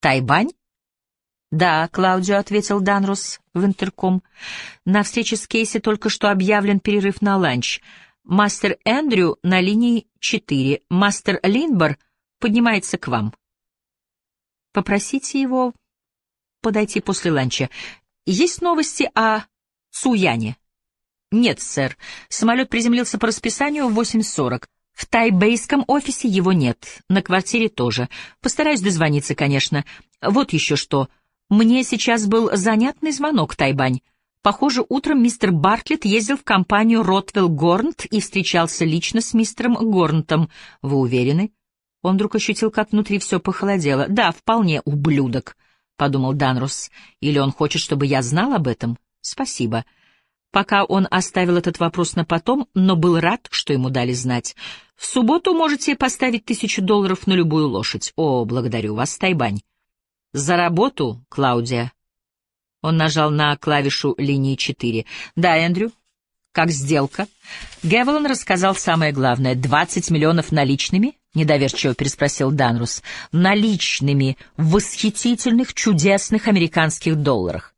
Тайбань? «Да, Клаудио», — ответил Данрус в интерком. «На встрече с Кейси только что объявлен перерыв на ланч. Мастер Эндрю на линии 4. Мастер Линбор поднимается к вам. Попросите его подойти после ланча. Есть новости о Цуяне?» «Нет, сэр. Самолет приземлился по расписанию в 8.40. В тайбейском офисе его нет, на квартире тоже. Постараюсь дозвониться, конечно. Вот еще что». Мне сейчас был занятный звонок, Тайбань. Похоже, утром мистер Бартлетт ездил в компанию Ротвелл Горнт и встречался лично с мистером Горнтом. Вы уверены? Он вдруг ощутил, как внутри все похолодело. Да, вполне, ублюдок, — подумал Данрус. Или он хочет, чтобы я знал об этом? Спасибо. Пока он оставил этот вопрос на потом, но был рад, что ему дали знать. В субботу можете поставить тысячу долларов на любую лошадь. О, благодарю вас, Тайбань. «За работу, Клаудия». Он нажал на клавишу линии 4. «Да, Эндрю. Как сделка?» Гевелон рассказал самое главное. «Двадцать миллионов наличными?» — недоверчиво переспросил Данрус. «Наличными в восхитительных, чудесных американских долларах».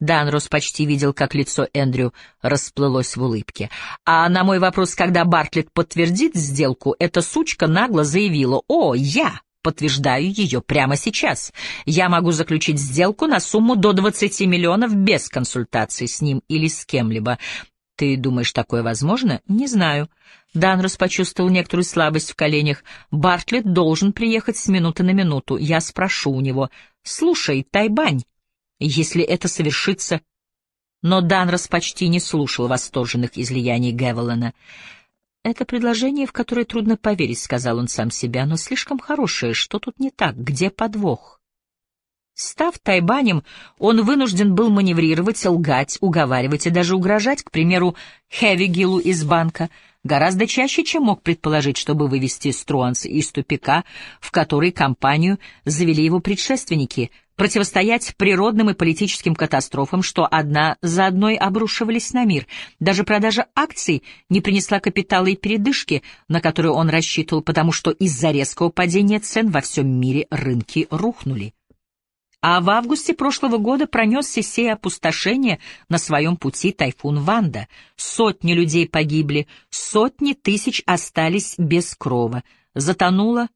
Данрус почти видел, как лицо Эндрю расплылось в улыбке. А на мой вопрос, когда Бартлетт подтвердит сделку, эта сучка нагло заявила «О, я!» Подтверждаю ее прямо сейчас. Я могу заключить сделку на сумму до 20 миллионов без консультации с ним или с кем-либо. Ты думаешь, такое возможно? Не знаю. Данрос почувствовал некоторую слабость в коленях. Бартлетт должен приехать с минуты на минуту. Я спрошу у него. «Слушай, Тайбань, если это совершится...» Но Данрос почти не слушал восторженных излияний Гевелена. «Это предложение, в которое трудно поверить», — сказал он сам себе, — «но слишком хорошее. Что тут не так? Где подвох?» Став тайбанем, он вынужден был маневрировать, лгать, уговаривать и даже угрожать, к примеру, Хевигилу из банка, гораздо чаще, чем мог предположить, чтобы вывести Струанс из тупика, в который компанию завели его предшественники — противостоять природным и политическим катастрофам, что одна за одной обрушивались на мир. Даже продажа акций не принесла капитала и передышки, на которые он рассчитывал, потому что из-за резкого падения цен во всем мире рынки рухнули. А в августе прошлого года пронесся сей опустошение на своем пути тайфун Ванда. Сотни людей погибли, сотни тысяч остались без крова. Затонуло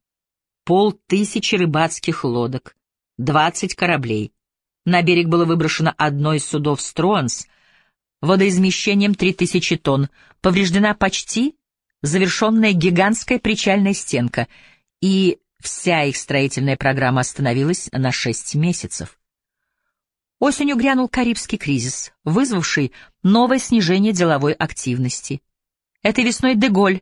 полтысячи рыбацких лодок. 20 кораблей. На берег было выброшено одно из судов «Струанс» водоизмещением 3000 тонн, повреждена почти завершенная гигантская причальная стенка, и вся их строительная программа остановилась на 6 месяцев. Осенью грянул Карибский кризис, вызвавший новое снижение деловой активности. Этой весной Деголь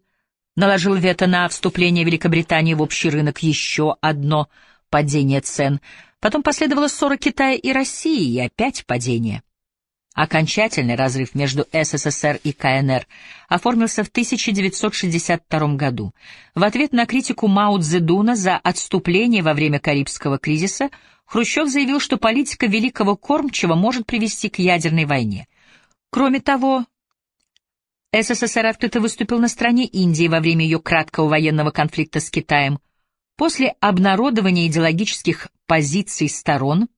наложил вето на вступление Великобритании в общий рынок еще одно – падение цен, потом последовала ссора Китая и России, и опять падение. Окончательный разрыв между СССР и КНР оформился в 1962 году. В ответ на критику Мао Цзэдуна за отступление во время Карибского кризиса Хрущев заявил, что политика великого кормчего может привести к ядерной войне. Кроме того, СССР открыто выступил на стороне Индии во время ее краткого военного конфликта с Китаем – После обнародования идеологических позиций сторон,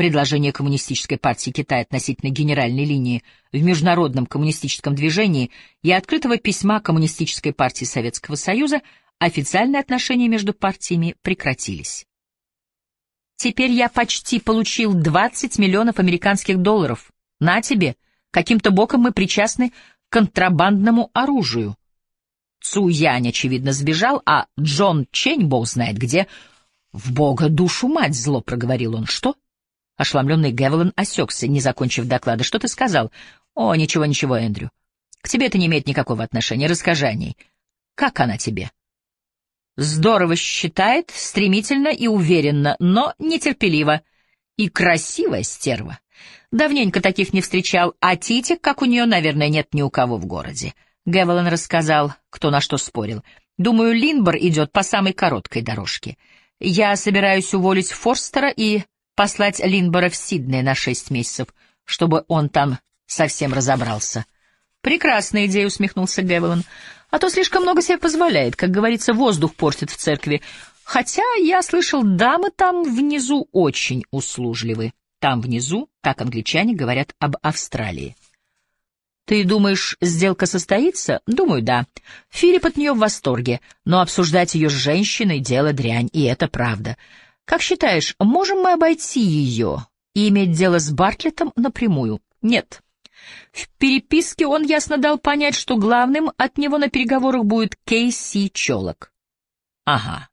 предложение Коммунистической партии Китая относительно генеральной линии в международном коммунистическом движении и открытого письма Коммунистической партии Советского Союза, официальные отношения между партиями прекратились. Теперь я почти получил 20 миллионов американских долларов. На тебе, каким-то боком мы причастны к контрабандному оружию. Цу Янь, очевидно, сбежал, а Джон Чень, бог знает где. «В бога душу мать!» — зло проговорил он. «Что?» Ошеломленный Гевелен осекся, не закончив доклада. «Что ты сказал?» «О, ничего-ничего, Эндрю. К тебе это не имеет никакого отношения. Расскажи о ней. Как она тебе?» «Здорово считает, стремительно и уверенно, но нетерпеливо. И красивая стерва. Давненько таких не встречал, а титик, как у нее, наверное, нет ни у кого в городе». Гевелен рассказал, кто на что спорил. Думаю, Линбор идет по самой короткой дорожке. Я собираюсь уволить Форстера и послать Линбора в Сидней на шесть месяцев, чтобы он там совсем разобрался. Прекрасная идея, усмехнулся Гевелен. А то слишком много себе позволяет, как говорится, воздух портит в церкви. Хотя, я слышал, дамы там внизу очень услужливы. Там внизу, так англичане говорят об Австралии. Ты думаешь, сделка состоится? Думаю, да. Филипп от нее в восторге, но обсуждать ее с женщиной — дело дрянь, и это правда. Как считаешь, можем мы обойти ее и иметь дело с Бартлетом напрямую? Нет. В переписке он ясно дал понять, что главным от него на переговорах будет Кейси Чолок. Ага.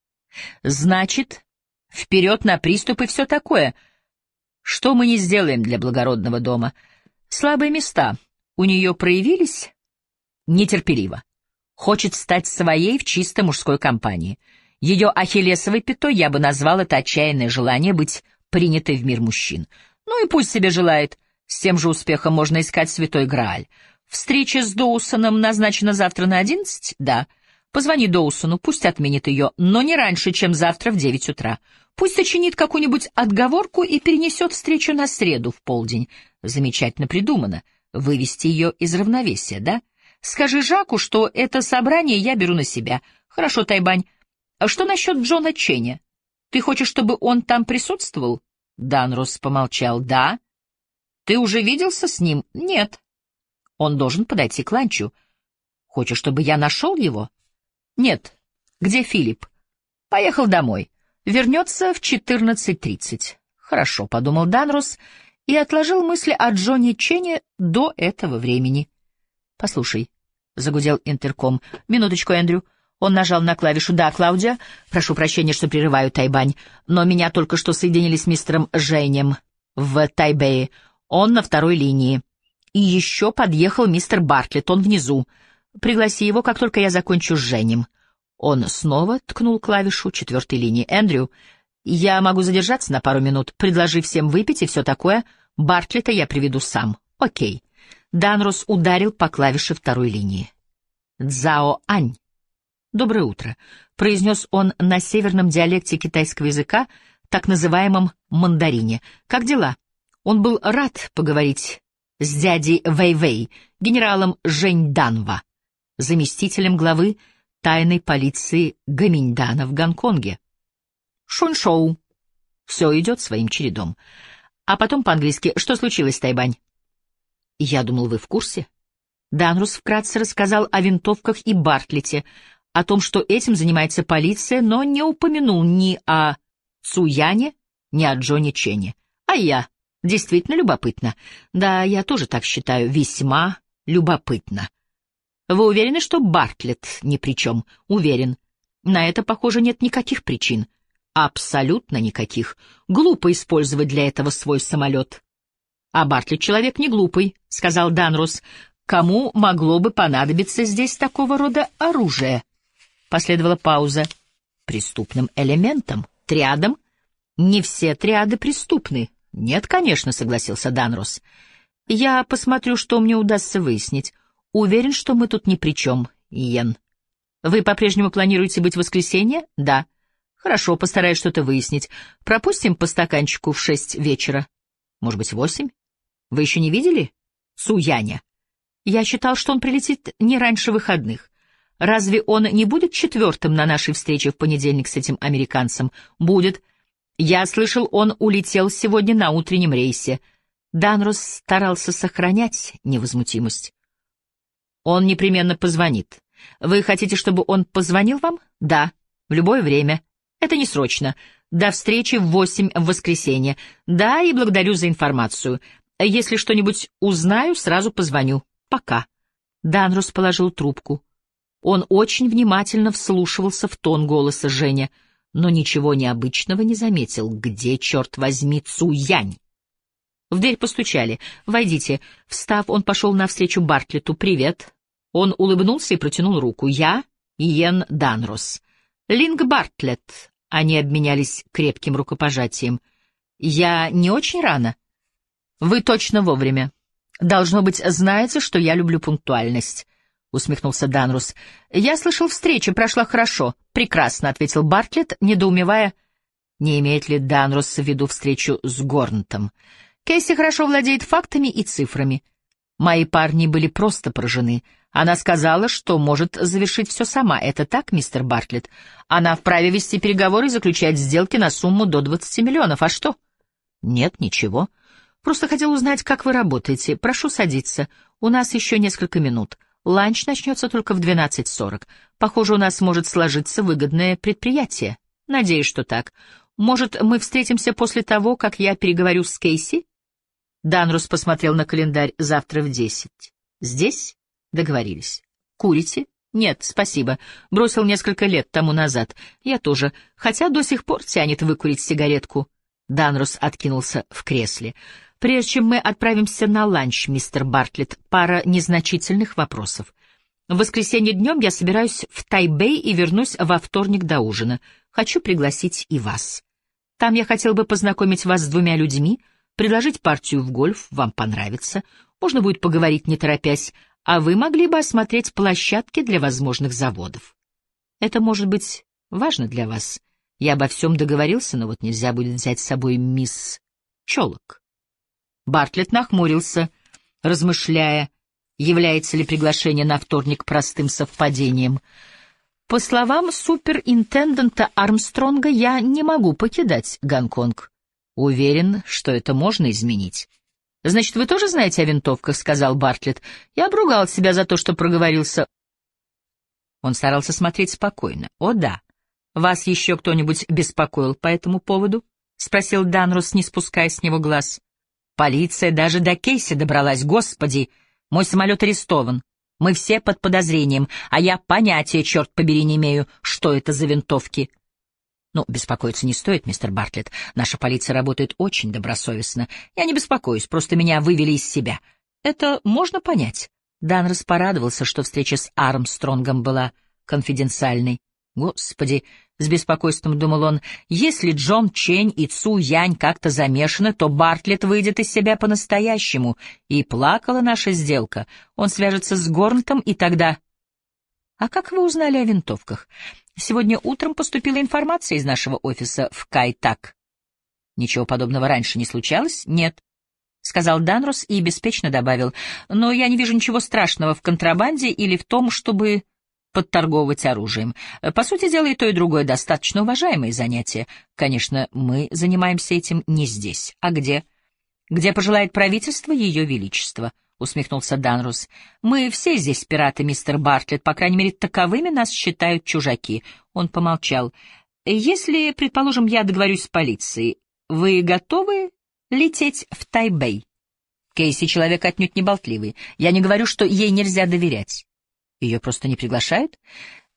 Значит, вперед на приступ и все такое. Что мы не сделаем для благородного дома? Слабые места — у нее проявились нетерпеливо. Хочет стать своей в чисто мужской компании. Ее ахиллесовой пятой я бы назвал это отчаянное желание быть принятой в мир мужчин. Ну и пусть себе желает. С тем же успехом можно искать святой Грааль. Встреча с Доусоном назначена завтра на одиннадцать? Да. Позвони Доусону, пусть отменит ее, но не раньше, чем завтра в девять утра. Пусть сочинит какую-нибудь отговорку и перенесет встречу на среду в полдень. Замечательно придумано вывести ее из равновесия, да? Скажи Жаку, что это собрание я беру на себя. Хорошо, Тайбань. А что насчет Джона Ченя? Ты хочешь, чтобы он там присутствовал? Данрос помолчал. Да. Ты уже виделся с ним? Нет. Он должен подойти к ланчу. Хочешь, чтобы я нашел его? Нет. Где Филипп? Поехал домой. Вернется в 14.30. Хорошо, подумал Данрос и отложил мысли о Джонни Чене до этого времени. «Послушай», — загудел интерком, — «минуточку, Эндрю». Он нажал на клавишу «Да, Клаудия, прошу прощения, что прерываю, Тайбань, но меня только что соединили с мистером Женем в Тайбэе. Он на второй линии. И еще подъехал мистер Бартлетт, он внизу. Пригласи его, как только я закончу с Женем». Он снова ткнул клавишу четвертой линии. «Эндрю, я могу задержаться на пару минут, предложи всем выпить и все такое. Бартлета я приведу сам. Окей. Данрос ударил по клавише второй линии. «Цзао Ань». «Доброе утро», — произнес он на северном диалекте китайского языка, так называемом мандарине. «Как дела?» Он был рад поговорить с дядей Вэй-Вэй, генералом Жень Данва, заместителем главы тайной полиции Гаминьдана в Гонконге. Шуншоу. Все идет своим чередом. А потом по-английски «Что случилось, Тайбань?» «Я думал, вы в курсе?» Данрус вкратце рассказал о винтовках и Бартлете, о том, что этим занимается полиция, но не упомянул ни о Цуяне, ни о Джонни Чене. А я. Действительно любопытно. Да, я тоже так считаю. Весьма любопытно. Вы уверены, что Бартлет ни при чем? Уверен. На это, похоже, нет никаких причин. Абсолютно никаких. Глупо использовать для этого свой самолет. А Бартлетт человек не глупый, — сказал Данрус. Кому могло бы понадобиться здесь такого рода оружие? Последовала пауза. Преступным элементом, триадом? Не все триады преступны. Нет, конечно, — согласился Данрус. Я посмотрю, что мне удастся выяснить. Уверен, что мы тут ни при чем, Иен. Вы по-прежнему планируете быть в воскресенье? Да. Хорошо, постараюсь что-то выяснить. Пропустим по стаканчику в шесть вечера. Может быть, восемь? Вы еще не видели? Суяня. Я считал, что он прилетит не раньше выходных. Разве он не будет четвертым на нашей встрече в понедельник с этим американцем? Будет. Я слышал, он улетел сегодня на утреннем рейсе. Данрос старался сохранять невозмутимость. Он непременно позвонит. Вы хотите, чтобы он позвонил вам? Да, в любое время. Это не срочно. До встречи в восемь в воскресенье. Да, и благодарю за информацию. Если что-нибудь узнаю, сразу позвоню. Пока. Данрус положил трубку. Он очень внимательно вслушивался в тон голоса Женя, но ничего необычного не заметил. Где, черт возьми, Цуянь? В дверь постучали. «Войдите». Встав, он пошел навстречу Бартлету. «Привет». Он улыбнулся и протянул руку. «Я Иен Данрос». Линг Бартлетт. Они обменялись крепким рукопожатием. Я не очень рано. Вы точно вовремя. Должно быть, знаете, что я люблю пунктуальность. — усмехнулся Данрус. «Я слышал, встреча прошла хорошо. Прекрасно», — ответил Бартлетт, недоумевая, не имеет ли Данрус в виду встречу с Горнтом. Кейси хорошо владеет фактами и цифрами. Мои парни были просто поражены. Она сказала, что может завершить все сама. Это так, мистер Бартлетт? Она вправе вести переговоры и заключать сделки на сумму до 20 миллионов. А что? Нет, ничего. Просто хотел узнать, как вы работаете. Прошу садиться. У нас еще несколько минут. Ланч начнется только в 12.40. Похоже, у нас может сложиться выгодное предприятие. Надеюсь, что так. Может, мы встретимся после того, как я переговорю с Кейси? Данрус посмотрел на календарь завтра в десять. Здесь? Договорились. Курите? Нет, спасибо. Бросил несколько лет тому назад. Я тоже, хотя до сих пор тянет выкурить сигаретку. Данрус откинулся в кресле. Прежде чем мы отправимся на ланч, мистер Бартлетт, пара незначительных вопросов. В воскресенье днем я собираюсь в Тайбэй и вернусь во вторник до ужина. Хочу пригласить и вас. Там я хотел бы познакомить вас с двумя людьми, предложить партию в гольф, вам понравится. Можно будет поговорить не торопясь, а вы могли бы осмотреть площадки для возможных заводов. Это может быть важно для вас. Я обо всем договорился, но вот нельзя будет взять с собой мисс Чолок. Бартлетт нахмурился, размышляя, является ли приглашение на вторник простым совпадением. По словам суперинтендента Армстронга, я не могу покидать Гонконг. Уверен, что это можно изменить. «Значит, вы тоже знаете о винтовках?» — сказал Бартлетт. Я обругал себя за то, что проговорился. Он старался смотреть спокойно. «О, да. Вас еще кто-нибудь беспокоил по этому поводу?» — спросил Данрус, не спуская с него глаз. «Полиция даже до Кейси добралась. Господи, мой самолет арестован. Мы все под подозрением, а я понятия, черт побери, не имею, что это за винтовки. Ну, беспокоиться не стоит, мистер Бартлетт. Наша полиция работает очень добросовестно. Я не беспокоюсь, просто меня вывели из себя. Это можно понять. Дан распорадовался, что встреча с Армстронгом была конфиденциальной. Господи, с беспокойством думал он, если Джон Чень и Цу Янь как-то замешаны, то Бартлетт выйдет из себя по-настоящему. И плакала наша сделка. Он свяжется с Горнтом, и тогда... А как вы узнали о винтовках? Сегодня утром поступила информация из нашего офиса в Кайтак. Ничего подобного раньше не случалось? Нет. — сказал Данрос и беспечно добавил. «Но я не вижу ничего страшного в контрабанде или в том, чтобы подторговывать оружием. По сути дела, и то, и другое достаточно уважаемые занятия. Конечно, мы занимаемся этим не здесь. А где? Где пожелает правительство Ее Величества. — усмехнулся Данрус. «Мы все здесь пираты, мистер Бартлетт, по крайней мере, таковыми нас считают чужаки». Он помолчал. «Если, предположим, я договорюсь с полицией, вы готовы лететь в Тайбэй?» Кейси человек отнюдь не болтливый. Я не говорю, что ей нельзя доверять. Ее просто не приглашают?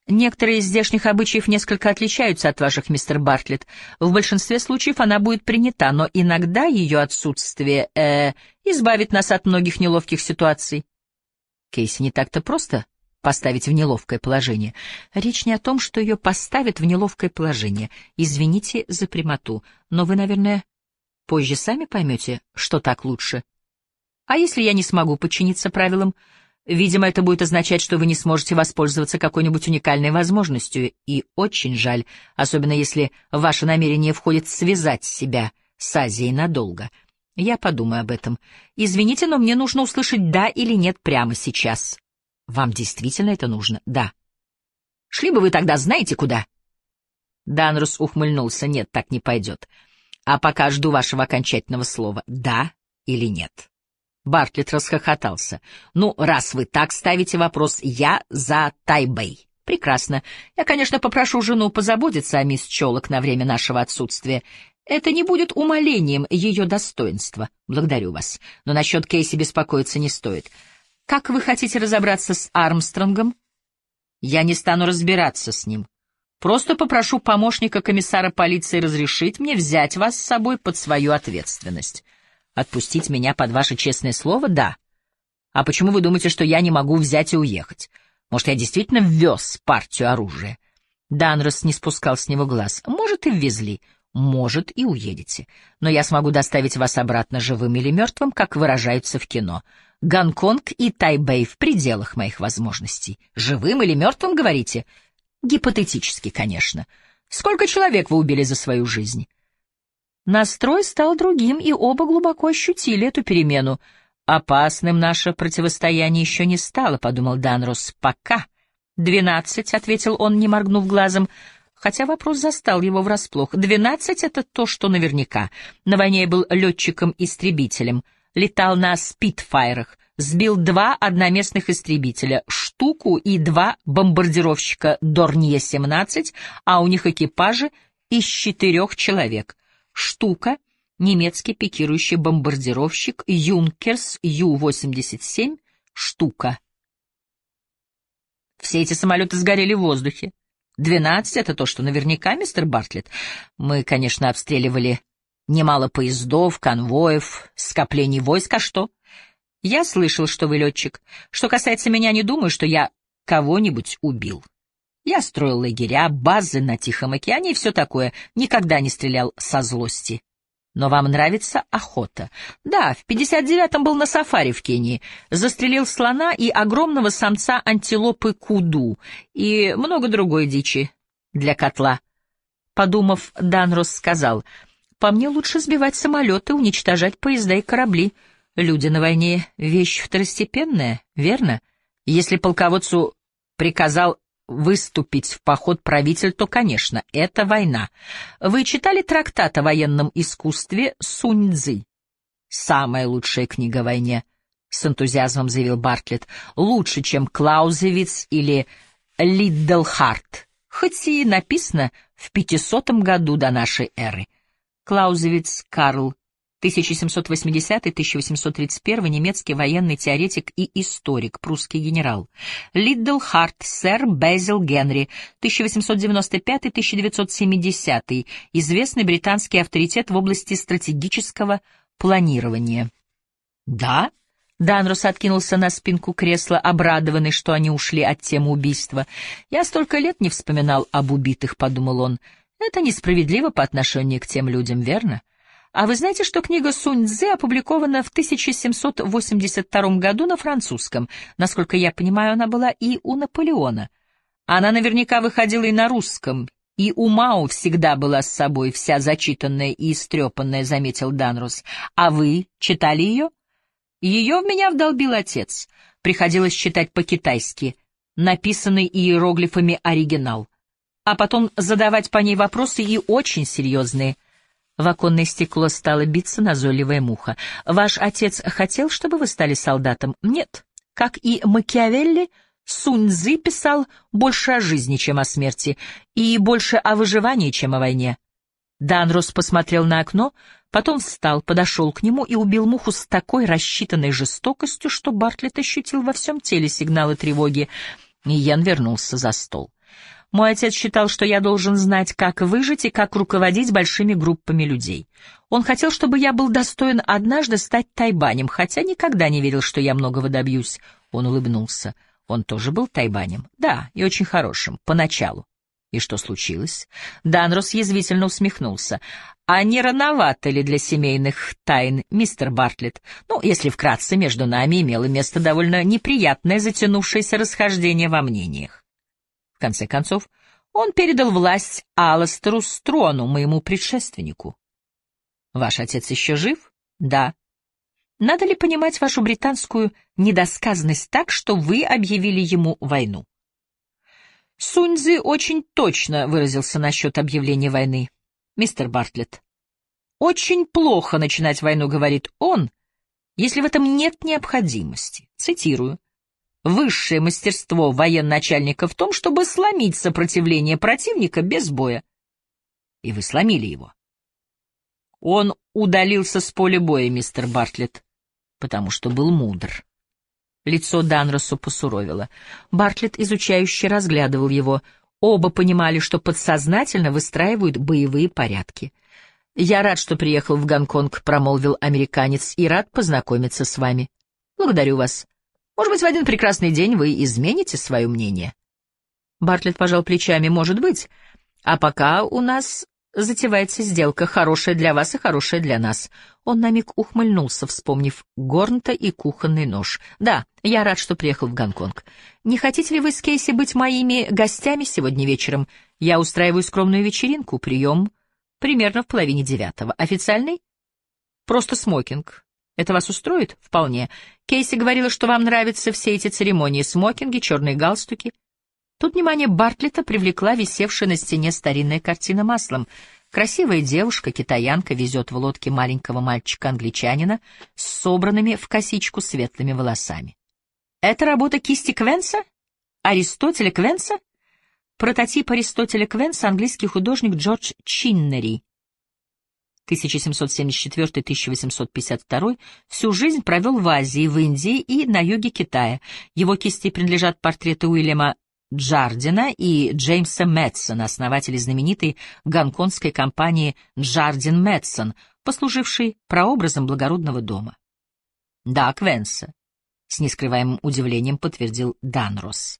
Некоторые из здешних обычаев несколько отличаются от ваших, мистер Бартлетт. В большинстве случаев она будет принята, но иногда ее отсутствие э, избавит нас от многих неловких ситуаций. Кейси не так-то просто поставить в неловкое положение. Речь не о том, что ее поставят в неловкое положение. Извините за прямоту, но вы, наверное, позже сами поймете, что так лучше. А если я не смогу подчиниться правилам, Видимо, это будет означать, что вы не сможете воспользоваться какой-нибудь уникальной возможностью, и очень жаль, особенно если ваше намерение входит связать себя с Азией надолго. Я подумаю об этом. Извините, но мне нужно услышать «да» или «нет» прямо сейчас. Вам действительно это нужно? Да. Шли бы вы тогда знаете куда? Данрус ухмыльнулся. Нет, так не пойдет. А пока жду вашего окончательного слова «да» или «нет». Бартлетт расхохотался. «Ну, раз вы так ставите вопрос, я за Тайбэй». «Прекрасно. Я, конечно, попрошу жену позаботиться о мисс Чолок на время нашего отсутствия. Это не будет умалением ее достоинства. Благодарю вас. Но насчет Кейси беспокоиться не стоит. Как вы хотите разобраться с Армстронгом?» «Я не стану разбираться с ним. Просто попрошу помощника комиссара полиции разрешить мне взять вас с собой под свою ответственность». Отпустить меня под ваше честное слово? Да. А почему вы думаете, что я не могу взять и уехать? Может, я действительно ввез партию оружия? Данрос не спускал с него глаз. Может, и ввезли. Может, и уедете. Но я смогу доставить вас обратно живым или мертвым, как выражаются в кино. Гонконг и Тайбэй в пределах моих возможностей. Живым или мертвым, говорите? Гипотетически, конечно. Сколько человек вы убили за свою жизнь? Настрой стал другим, и оба глубоко ощутили эту перемену. «Опасным наше противостояние еще не стало», — подумал Данрос. «Пока». «Двенадцать», — ответил он, не моргнув глазом, хотя вопрос застал его врасплох. «Двенадцать — это то, что наверняка. На войне я был летчиком-истребителем, летал на спитфайрах, сбил два одноместных истребителя, штуку и два бомбардировщика Дорнье-17, а у них экипажи из четырех человек. Штука — немецкий пикирующий бомбардировщик Юнкерс Ю-87, штука. Все эти самолеты сгорели в воздухе. Двенадцать — это то, что наверняка, мистер Бартлетт. Мы, конечно, обстреливали немало поездов, конвоев, скоплений войск, а что? Я слышал, что вы летчик. Что касается меня, не думаю, что я кого-нибудь убил. Я строил лагеря, базы на Тихом океане и все такое, никогда не стрелял со злости. Но вам нравится охота? Да, в 59-м был на сафари в Кении. Застрелил слона и огромного самца антилопы куду и много другой дичи для котла. Подумав, Данрос сказал, «По мне лучше сбивать самолеты, уничтожать поезда и корабли». Люди на войне — вещь второстепенная, верно? Если полководцу приказал выступить в поход правитель, то, конечно, это война. Вы читали трактат о военном искусстве Сунь Цзы? Самая лучшая книга о войне, — с энтузиазмом заявил Бартлетт. Лучше, чем Клаузевиц или Лиддлхарт, хоть и написано в 500 году до нашей эры. Клаузевиц Карл 1780-1831 немецкий военный теоретик и историк, прусский генерал. Лиддл Харт, сэр Безил Генри, 1895-1970, известный британский авторитет в области стратегического планирования. «Да?» Данрос откинулся на спинку кресла, обрадованный, что они ушли от темы убийства. «Я столько лет не вспоминал об убитых», — подумал он. «Это несправедливо по отношению к тем людям, верно?» А вы знаете, что книга Сунь Цзы опубликована в 1782 году на французском? Насколько я понимаю, она была и у Наполеона. Она наверняка выходила и на русском, и у Мао всегда была с собой вся зачитанная и истрепанная, заметил Данрус. А вы читали ее? Ее в меня вдолбил отец. Приходилось читать по-китайски, написанный иероглифами оригинал. А потом задавать по ней вопросы и очень серьезные — в оконное стекло стала биться назойливая муха. «Ваш отец хотел, чтобы вы стали солдатом?» «Нет. Как и Макиавелли, Сунь-Цзы писал больше о жизни, чем о смерти, и больше о выживании, чем о войне». Данрос посмотрел на окно, потом встал, подошел к нему и убил муху с такой рассчитанной жестокостью, что Бартлетт ощутил во всем теле сигналы тревоги, и Ян вернулся за стол. Мой отец считал, что я должен знать, как выжить и как руководить большими группами людей. Он хотел, чтобы я был достоин однажды стать тайбанем, хотя никогда не верил, что я многого добьюсь. Он улыбнулся. Он тоже был тайбанем. Да, и очень хорошим, поначалу. И что случилось? Данрос язвительно усмехнулся. А не рановато ли для семейных тайн, мистер Бартлетт? Ну, если вкратце, между нами имело место довольно неприятное затянувшееся расхождение во мнениях. В конце концов, он передал власть Аластеру Строну, моему предшественнику. Ваш отец еще жив? Да. Надо ли понимать вашу британскую недосказанность так, что вы объявили ему войну? Суньцзы очень точно выразился насчет объявления войны. Мистер Бартлетт. Очень плохо начинать войну, говорит он, если в этом нет необходимости. Цитирую. Высшее мастерство военачальника в том, чтобы сломить сопротивление противника без боя. И вы сломили его. Он удалился с поля боя, мистер Бартлетт, потому что был мудр. Лицо Данросу посуровило. Бартлетт изучающе разглядывал его. Оба понимали, что подсознательно выстраивают боевые порядки. «Я рад, что приехал в Гонконг», — промолвил американец, — «и рад познакомиться с вами. Благодарю вас. Может быть, в один прекрасный день вы измените свое мнение? Бартлетт пожал плечами. Может быть. А пока у нас затевается сделка, хорошая для вас и хорошая для нас. Он на миг ухмыльнулся, вспомнив Горнта и кухонный нож. Да, я рад, что приехал в Гонконг. Не хотите ли вы с Кейси быть моими гостями сегодня вечером? Я устраиваю скромную вечеринку, прием примерно в половине девятого. Официальный? Просто смокинг. Это вас устроит? Вполне. Кейси говорила, что вам нравятся все эти церемонии, смокинги, черные галстуки. Тут внимание Бартлета привлекла висевшая на стене старинная картина маслом. Красивая девушка, китаянка, везет в лодке маленького мальчика-англичанина с собранными в косичку светлыми волосами. Это работа кисти Квенса? Аристотеля Квенса? Прототип Аристотеля Квенса английский художник Джордж Чиннери 1774-1852, всю жизнь провел в Азии, в Индии и на юге Китая. Его кисти принадлежат портреты Уильяма Джардина и Джеймса Мэтсона, основателей знаменитой гонконгской компании Джардин Мэтсон, послужившей прообразом благородного дома. Да, Квенса, с нескрываемым удивлением подтвердил Данрос.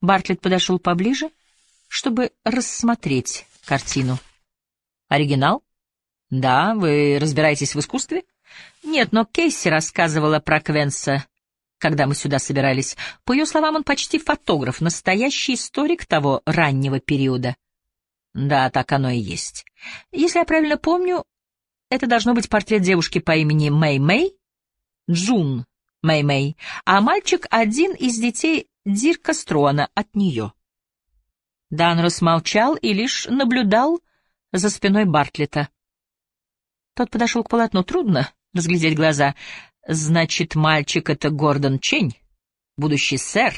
Бартлетт подошел поближе, чтобы рассмотреть картину. Оригинал? Да, вы разбираетесь в искусстве? Нет, но Кейси рассказывала про Квенса, когда мы сюда собирались. По ее словам, он почти фотограф, настоящий историк того раннего периода. Да, так оно и есть. Если я правильно помню, это должно быть портрет девушки по имени Мэй Мэй, Джун Мэй Мэй, а мальчик — один из детей Дирка Строна от нее. Данрос молчал и лишь наблюдал за спиной Бартлета. Тот подошел к полотну. Трудно разглядеть глаза. Значит, мальчик — это Гордон Чень? Будущий сэр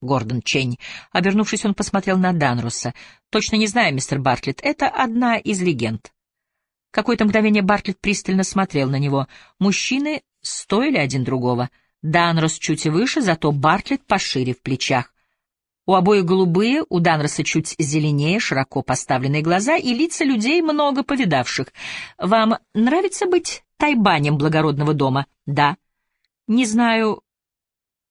Гордон Чень. Обернувшись, он посмотрел на Данруса. Точно не знаю, мистер Бартлетт, это одна из легенд. Какое-то мгновение Бартлетт пристально смотрел на него. Мужчины стоили один другого. Данрос чуть выше, зато Бартлетт пошире в плечах. У обоих голубые, у Данроса чуть зеленее, широко поставленные глаза и лица людей, много повидавших. Вам нравится быть тайбанем благородного дома? Да. Не знаю,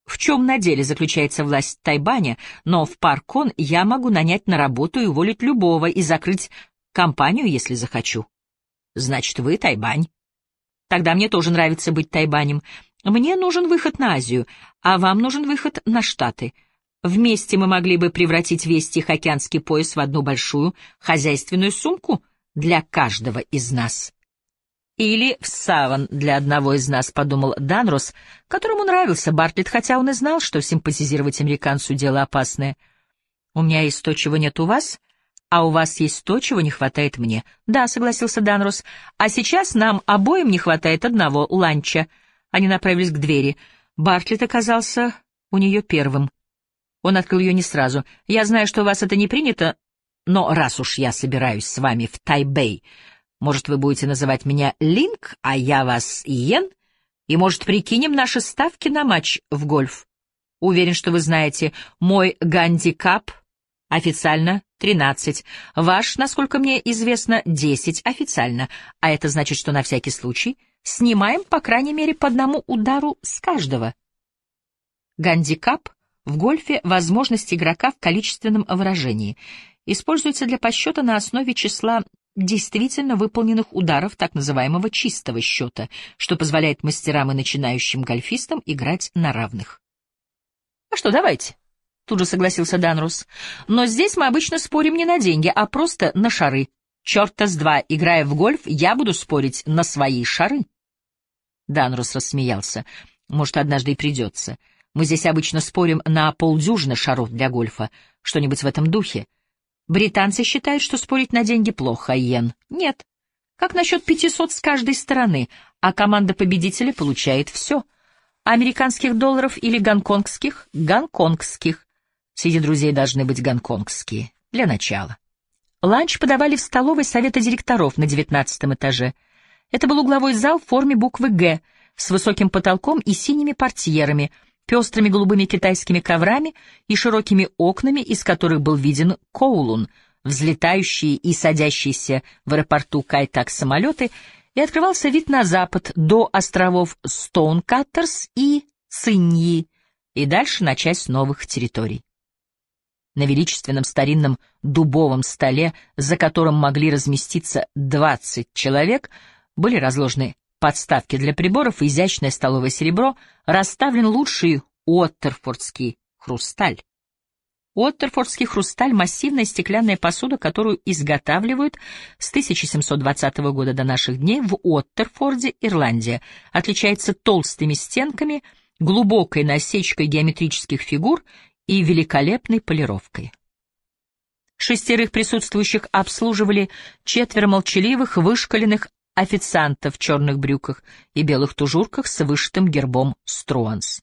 в чем на деле заключается власть тайбаня, но в Паркон я могу нанять на работу и уволить любого и закрыть компанию, если захочу. Значит, вы тайбань. Тогда мне тоже нравится быть тайбанем. Мне нужен выход на Азию, а вам нужен выход на Штаты — Вместе мы могли бы превратить весь Тихоокеанский пояс в одну большую хозяйственную сумку для каждого из нас. Или в саван для одного из нас, подумал Данрос, которому нравился Бартлетт, хотя он и знал, что симпатизировать американцу дело опасное. У меня есть то, чего нет у вас, а у вас есть то, чего не хватает мне. Да, согласился Данрос. А сейчас нам обоим не хватает одного ланча. Они направились к двери. Бартлетт оказался у нее первым. Он открыл ее не сразу. «Я знаю, что у вас это не принято, но раз уж я собираюсь с вами в Тайбэй, может, вы будете называть меня Линк, а я вас Йен, и, может, прикинем наши ставки на матч в гольф? Уверен, что вы знаете, мой гандикап официально 13, ваш, насколько мне известно, 10 официально, а это значит, что на всякий случай снимаем, по крайней мере, по одному удару с каждого. Гандикап в гольфе возможность игрока в количественном выражении используется для подсчета на основе числа действительно выполненных ударов так называемого чистого счета, что позволяет мастерам и начинающим гольфистам играть на равных. «А что, давайте», — тут же согласился Данрус. «Но здесь мы обычно спорим не на деньги, а просто на шары. Черта с два, играя в гольф, я буду спорить на свои шары». Данрус рассмеялся. «Может, однажды и придется». Мы здесь обычно спорим на полдюжины шаров для гольфа, что-нибудь в этом духе. Британцы считают, что спорить на деньги плохо, Йен — нет. Как насчет пятисот с каждой стороны, а команда победителя получает все. Американских долларов или гонконгских — гонконгских. Среди друзей должны быть гонконгские. Для начала. Ланч подавали в столовой совета директоров на девятнадцатом этаже. Это был угловой зал в форме буквы «Г» с высоким потолком и синими портьерами — пестрыми голубыми китайскими коврами и широкими окнами, из которых был виден Коулун, взлетающие и садящиеся в аэропорту Кайтак самолеты, и открывался вид на запад до островов Стоункаттерс и Циньи, и дальше на часть новых территорий. На величественном старинном дубовом столе, за которым могли разместиться двадцать человек, были разложены подставки для приборов изящное столовое серебро, расставлен лучший уоттерфордский хрусталь. Уоттерфордский хрусталь — массивная стеклянная посуда, которую изготавливают с 1720 года до наших дней в Уоттерфорде, Ирландия. Отличается толстыми стенками, глубокой насечкой геометрических фигур и великолепной полировкой. Шестерых присутствующих обслуживали четверо молчаливых, вышкаленных официантов в черных брюках и белых тужурках с вышитым гербом Струанс.